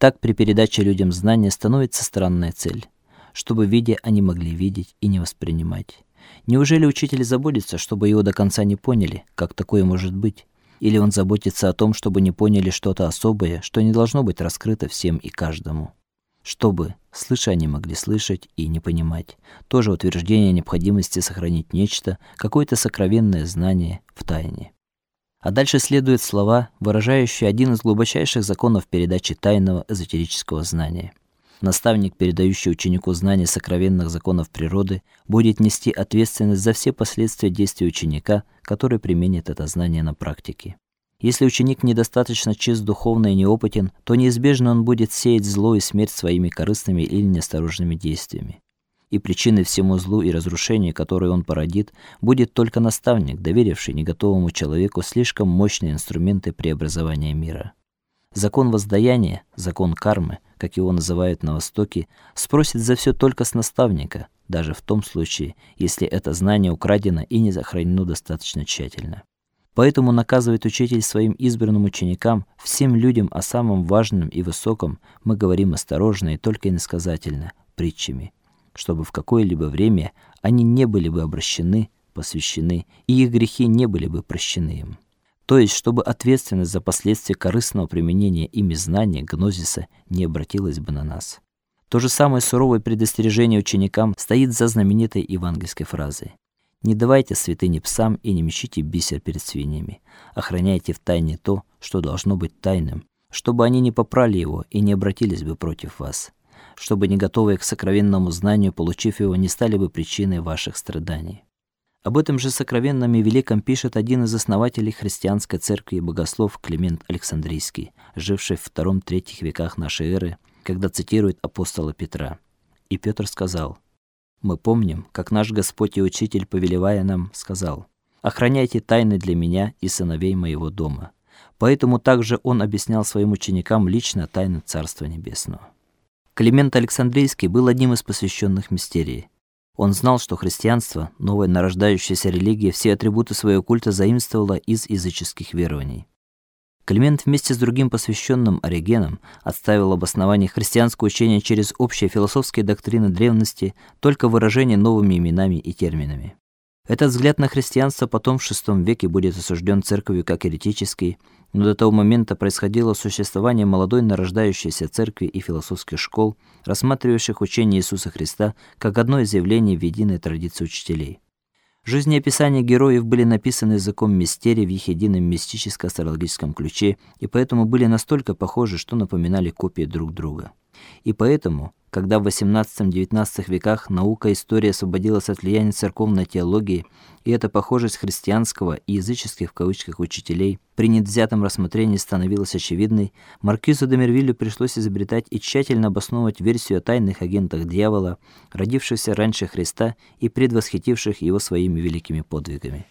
Так при передаче людям знания становится странная цель, чтобы видя они могли видеть и не воспринимать. Неужели учитель заботится, чтобы его до конца не поняли, как такое может быть? Или он заботится о том, чтобы не поняли что-то особое, что не должно быть раскрыто всем и каждому? Чтобы, слыша, они могли слышать и не понимать. Тоже утверждение необходимости сохранить нечто, какое-то сокровенное знание в тайне. А дальше следуют слова, выражающие один из глубочайших законов передачи тайного эзотерического знания. Наставник, передающий ученику знания сокровенных законов природы, будет нести ответственность за все последствия действий ученика, который применит это знание на практике. Если ученик недостаточно чист духовно и неопытен, то неизбежно он будет сеять зло и смерть своими корыстными или неосторожными действиями. И причиной всему злу и разрушению, которое он породит, будет только наставник, доверивший неготовому человеку слишком мощные инструменты преобразования мира. Закон воздаяния, закон кармы, как его называют на Востоке, спросит за все только с наставника, даже в том случае, если это знание украдено и не сохранено достаточно тщательно. Поэтому наказывает учитель своим избранным ученикам, всем людям о самом важном и высоком мы говорим осторожно и только иносказательно, притчами, чтобы в какое-либо время они не были бы обращены, посвящены, и их грехи не были бы прощены им то есть чтобы ответственность за последствия корыстного применения ими знания гнозиса не обратилась бы на нас. То же самое суровое предостережение ученикам стоит за знаменитой евангельской фразой: "Не давайте святыни псам и не мечите бисер перед свиньями. Охраняйте в тайне то, что должно быть тайным, чтобы они не попрали его и не обратились бы против вас, чтобы не готовые к сокровенному знанию, получив его, не стали бы причиной ваших страданий". Об этом же сокровенном и великом пишет один из основателей христианской церкви и богослов Климент Александрийский, живший в II-III веках нашей эры, когда цитирует апостола Петра. И Петр сказал: Мы помним, как наш Господь и учитель, повелевая нам, сказал: Охраняйте тайны для меня и сыновей моего дома. Поэтому также он объяснял своим ученикам лично тайны Царства Небесного. Климент Александрийский был одним из посвященных мистерии. Он знал, что христианство, новая нарождающаяся религия, все атрибуты своего культа заимствовала из языческих верований. Климент вместе с другим посвященным Оригеном отставил обоснование христианского учения через общие философские доктрины древности, только выражение новыми именами и терминами. Этот взгляд на христианство потом в VI веке будет осужден церковью как еретический, но до того момента происходило существование молодой нарождающейся церкви и философских школ, рассматривающих учение Иисуса Христа как одно из явлений в единой традиции учителей. Жизнеописания героев были написаны языком мистерии в их едином мистическо-астрологическом ключе, и поэтому были настолько похожи, что напоминали копии друг друга. И поэтому когда в XVIII-XIX веках наука и история освободилась от влияния церковной теологии, и эта похожесть христианского и языческих в кавычках учителей при недвзятом рассмотрении становилась очевидной, маркизу де Мервилю пришлось изобретать и тщательно обосновывать версию о тайных агентах дьявола, родившихся раньше Христа и предвосхитивших его своими великими подвигами.